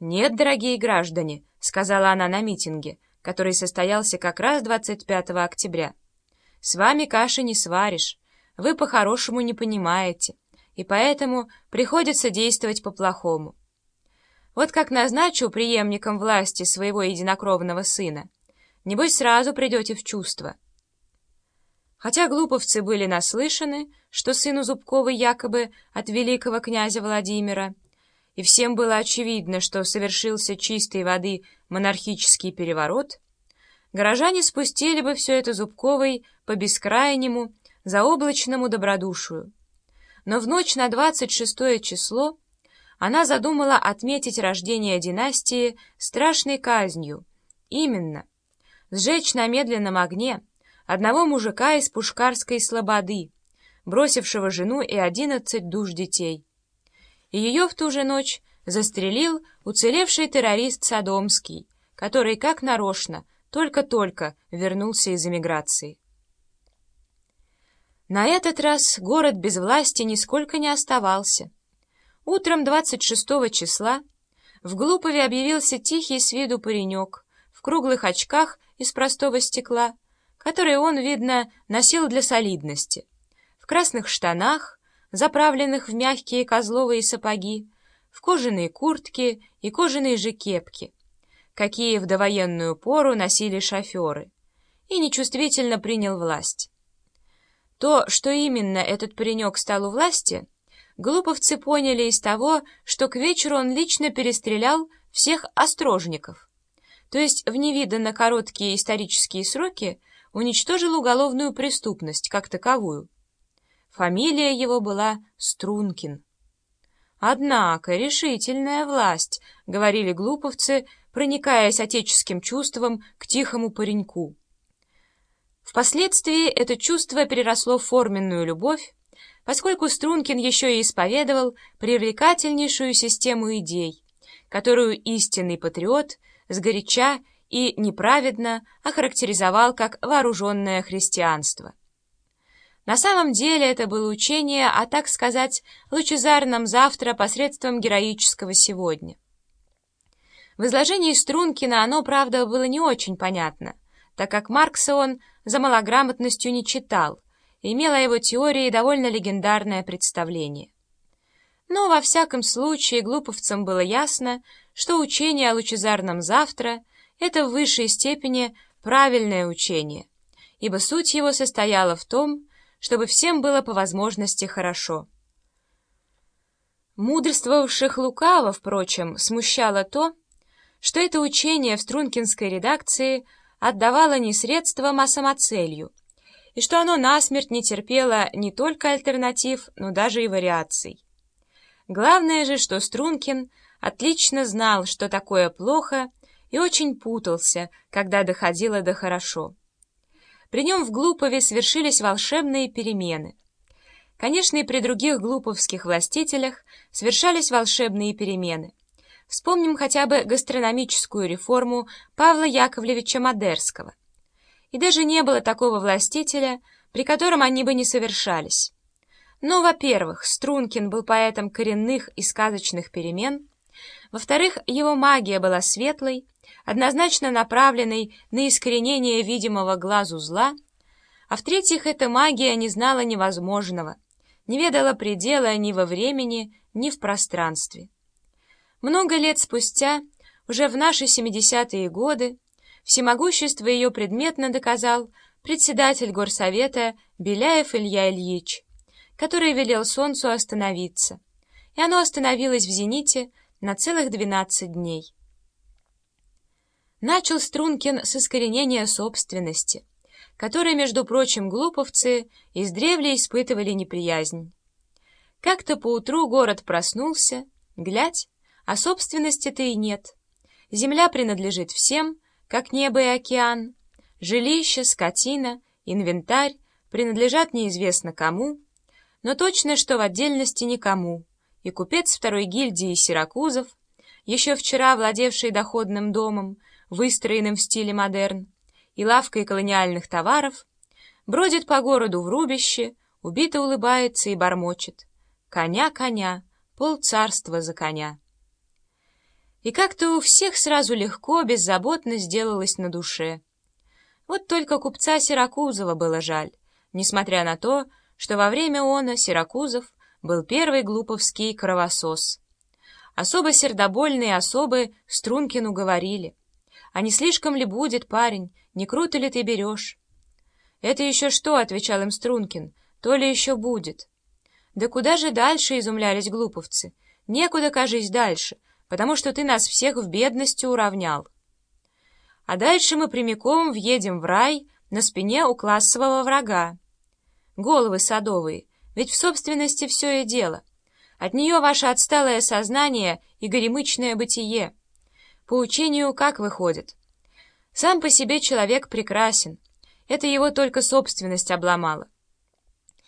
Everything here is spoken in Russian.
«Нет, дорогие граждане», — сказала она на митинге, который состоялся как раз 25 октября. «С вами каши не сваришь, вы по-хорошему не понимаете, и поэтому приходится действовать по-плохому. Вот как назначу преемником власти своего единокровного сына, небось сразу придете в чувство». Хотя глуповцы были наслышаны, что сыну Зубковой якобы от великого князя Владимира — и всем было очевидно, что совершился чистой воды монархический переворот, горожане спустили бы все это Зубковой по бескрайнему, заоблачному добродушию. Но в ночь на 26 число она задумала отметить рождение династии страшной казнью, именно сжечь на медленном огне одного мужика из Пушкарской слободы, бросившего жену и одиннадцать душ детей ее в ту же ночь застрелил уцелевший террорист Содомский, который, как нарочно, только-только вернулся из эмиграции. На этот раз город без власти нисколько не оставался. Утром 26 числа в Глупове объявился тихий с виду паренек в круглых очках из простого стекла, которые он, видно, носил для солидности, в красных штанах, заправленных в мягкие козловые сапоги, в кожаные куртки и кожаные же кепки, какие в довоенную пору носили шоферы, и нечувствительно принял власть. То, что именно этот паренек стал у власти, глуповцы поняли из того, что к вечеру он лично перестрелял всех острожников, то есть в невиданно короткие исторические сроки уничтожил уголовную преступность как таковую. Фамилия его была Стрункин. «Однако решительная власть», — говорили глуповцы, проникаясь отеческим чувством к тихому пареньку. Впоследствии это чувство переросло в форменную любовь, поскольку Стрункин еще и исповедовал привлекательнейшую систему идей, которую истинный патриот сгоряча и неправедно охарактеризовал как вооруженное христианство. На самом деле это было учение о, так сказать, лучезарном завтра посредством героического сегодня. В изложении Стрункина оно, правда, было не очень понятно, так как Маркса он за малограмотностью не читал, и имел о его теории довольно легендарное представление. Но, во всяком случае, глуповцам было ясно, что учение о лучезарном завтра — это в высшей степени правильное учение, ибо суть его состояла в том, чтобы всем было по возможности хорошо. Мудрствовавших лукаво, впрочем, смущало то, что это учение в Стрункинской редакции отдавало не средством, а самоцелью, и что оно насмерть не терпело не только альтернатив, но даже и вариаций. Главное же, что Стрункин отлично знал, что такое плохо, и очень путался, когда доходило до хорошо. При нем в Глупове свершились волшебные перемены. Конечно, и при других глуповских властителях совершались волшебные перемены. Вспомним хотя бы гастрономическую реформу Павла Яковлевича Мадерского. И даже не было такого властителя, при котором они бы не совершались. Но, во-первых, Стрункин был поэтом коренных и сказочных перемен, во-вторых, его магия была светлой, однозначно направленной на искоренение видимого глазу зла, а в-третьих, эта магия не знала невозможного, не ведала предела ни во времени, ни в пространстве. Много лет спустя, уже в наши 70-е годы, всемогущество ее предметно доказал председатель горсовета Беляев Илья Ильич, который велел солнцу остановиться, и оно остановилось в зените на целых 12 дней. Начал Стрункин с искоренения собственности, которой, между прочим, глуповцы издревле испытывали неприязнь. Как-то поутру город проснулся, глядь, а собственности-то и нет. Земля принадлежит всем, как небо и океан. Жилище, скотина, инвентарь принадлежат неизвестно кому, но точно, что в отдельности никому. И купец второй гильдии Сиракузов, еще вчера владевший доходным домом, выстроенным в стиле модерн, и лавкой колониальных товаров, бродит по городу в рубище, убито улыбается и бормочет. Коня, коня, полцарства за коня. И как-то у всех сразу легко, беззаботно сделалось на душе. Вот только купца Сиракузова было жаль, несмотря на то, что во время она Сиракузов был первый глуповский кровосос. Особо сердобольные особы Стрункину говорили, «А не слишком ли будет, парень, не круто ли ты берешь?» «Это еще что?» — отвечал им Стрункин, «то ли еще будет». «Да куда же дальше?» — изумлялись глуповцы. «Некуда, кажись, дальше, потому что ты нас всех в бедности уравнял». А дальше мы прямиком въедем в рай на спине у классового врага. Головы садовые, ведь в собственности все и дело. От нее ваше отсталое сознание и горемычное бытие. По учению как выходит? Сам по себе человек прекрасен. Это его только собственность обломала.